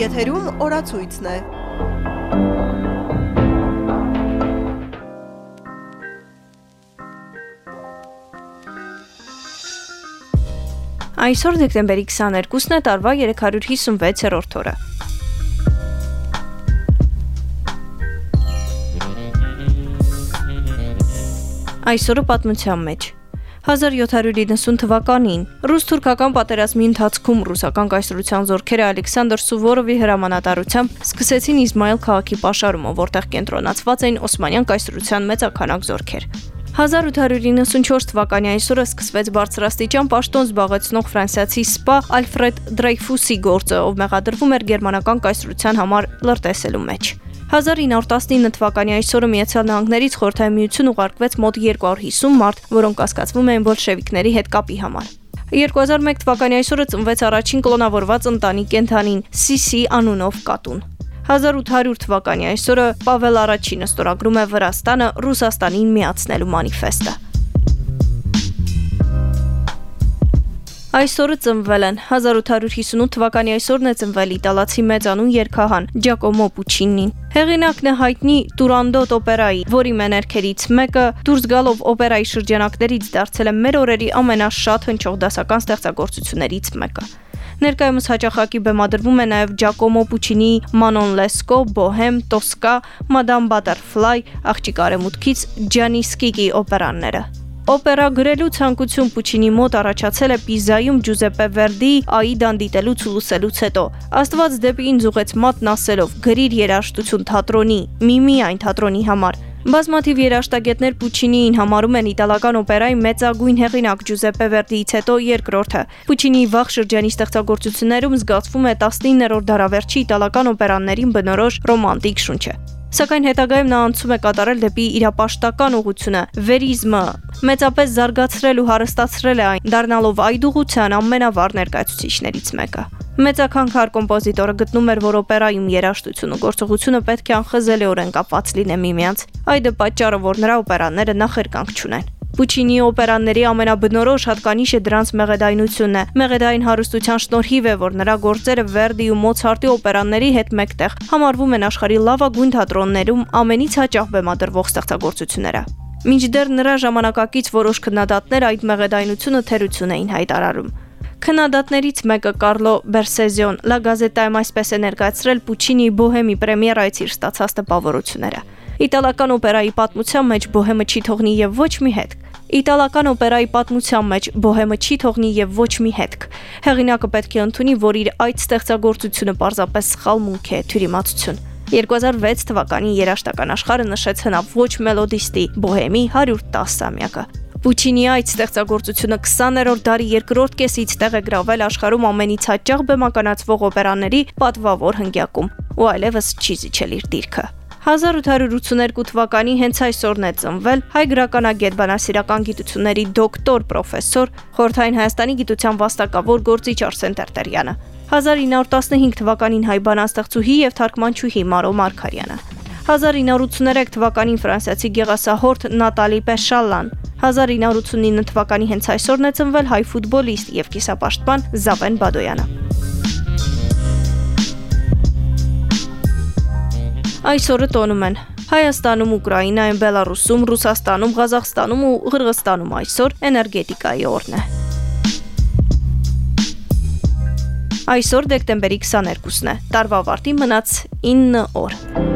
Եթերում օրացույցն է։ Այսօր դեկտեմբերի 22-ն է տարվա 356-րդ օրը։ Այսօրը պատմության մեջ 1790 թվականին ռուս-թուրքական պատերազմի ընթացքում ռուսական կայսրության զորքերը Ալեքսանդր Սուվորովի հրամանատարությամբ սկսեցին Իզմայել քաղաքի պաշարումը, որտեղ կենտրոնացված էին Օսմանյան կայսրության մեծականակ զորքեր։ 1894 թվականի այսօրը սկսվեց բարձրաստիճան պաշտոն զբաղեցնող ֆրանսիացի սպա Ալֆրեդ Դրեյֆուսի գործը, ով մեղադրվում էր գերմանական կայսրության համար լրտեսելու մեջ։ 1919 թվականի այսօրը Միացյալ Նահանգներից Խորհրդային Միություն ուղարկվեց մոտ 250 մարդ, որոնք կասկածվում էին բոլշևիկների հետ կապի համար։ 2001 թվականի այսօրը ծնվեց առաջին կլոնավորված ընտանի կենթանին Սիսի անունով կատուն։ 1800 թվականի այսօրը Պավել առաջինը ստորագրում է Վրաստանը Ռուսաստանին միացնելու մանիֆեստը։ Այսօրը ծնվել են 1858 թվականի այսօրն է ծնվել իտալացի մեծանուն երգահան Ջակոմո Պուչինին։ Հեղինակն է հայտնի Տուրանդոտ օպերայի, որի մեներքերից մեկը դուրս գալով օպերայի շրջանակներից դարձել է մեր օրերի ամենաշատ հնչող դասական ստեղծագործություններից մեկը։ Ներկայումս հաճախակի բեմադրվում է նաև Ջակոմո Պուչինի Մանոն Լեսկո, Բոհեմ, Տոսկա, Մադամ Բատերֆլայ, Աղջիկ արեմուտքից Ջանի Սկիգի օպերաները։ Օպերա գրելու ցանկություն Պուչինի մոտ առաջացել է Պիզայում Ջուզեպե Վերդի Աիդան դիտելուց ու լսելուց հետո։ Աստված դեպի ինձ ուղեց մատն ասելով. «Գրիր երաժշտություն թատրոնի, միմի այն թատրոնի համար»։ Բազմաթիվ երաժշտագետներ Պուչինիին համարում են իտալական օպերայի մեծագույն հեղինակ Ջուզեպե Վերդիից հետո երկրորդը։ Պուչինիի վաղ շրջանի ստեղծագործություններում զգացվում է 19-րդ դարավերջի իտալական օպերաններին բնորոշ ռոմանտիկ շունչը։ Սակայն հետագայում նա անցում է կատարել դեպի իրապաշտական ուղությունը՝ վերիզմը, մեծապես զարգացրել ու հարստացրել է այն, դառնալով այդ ուղության ամենավառ ներկայացուցիչներից մեկը։ Մեծաքանքար կոմպոզիտորը գտնում էր, որ օպերայում երաժշտությունը գործողությունը պետք է անխզելիորեն կապված լինե միմյանց։ Այդ է պատճառը, որ նրա օպերաները նախերկանք չունեն։ Պուչինի օպերաների ամենաբնորոշ հատկանիշը դրանց մեղեդայնությունն է։ Մեղեդային հարստության շնորհիվ է, որ նրա գործերը Վերդի ու Մոցարտի օպերանների հետ մեկտեղ համարվում են աշխարհի լավագույն թատրոններում ամենից հաճախ բեմադրվող ստեղծագործությունները։ Մինչդեռ նրա ժամանակակից որոշ քննադատներ այդ մեղեդայնությունը թերություն էին հայտարարում։ Քննադատներից մեկը Կարլո Բերսեզիոն La Gazzetta-ում այսպես է ներկայացրել Պուչինի Բոհեմի պրեմիերայից իր ստացած տպավորությունները։ Իտալական օպերայի պատմության մեջ Բոհեմը չի թողնի եւ ոչ մի հետք։ Իտալական օպերայի պատմության մեջ Բոհեմը չի թողնի եւ ոչ մի հետք։ Հեղինակը պետք է ընդունի, որ իր այդ ստեղծագործությունը պարզապես սխալմունք է, թյուրիմացություն։ 2006 թվականին երաշտական աշխարհը նշեց հնավ ոչ մելոդիստի Բոհեմի 110-ամյակը։ Պուչինի այդ ստեղծագործությունը 20-րդ դարի երկրորդ կեսից տեղ է գրավել աշխարհում ամենից հաճախ բեմականացվող օպերաների պատվավոր հնգյակում, ու այլևս չի զիջել իր դիրքը։ 1882 թվականի հենց այսօրն է ծնվել հայ գրականագետ բանասիրական գիտությունների դոկտոր պրոֆեսոր Խորթային Հայաստանի գիտության վաստակավոր գործիչ Արսեն Տերտերյանը 1915 թվականին հայ բանաստեղծուհի եւ թարգմանչուհի Մարո Մարկարյանը 1983 թվականին ֆրանսիացի գեղասահորդ Նատալի Պեշալան 1989 թվականի հենց այսօրն է ծնվել հայ ֆուտբոլիստ եւ կիսապաշտպան Զավեն Բադոյանը Այսօրը տոնում են Հայաստանում, Ուկրաինայում, Բելարուսում, Ռուսաստանում, Ղազախստանում ու Ղրղստանում այսօր էներգետիկայի օրն է։ Այսօր դեկտեմբերի 22-ն է։ Տարվա վարտի մնաց 9 օր։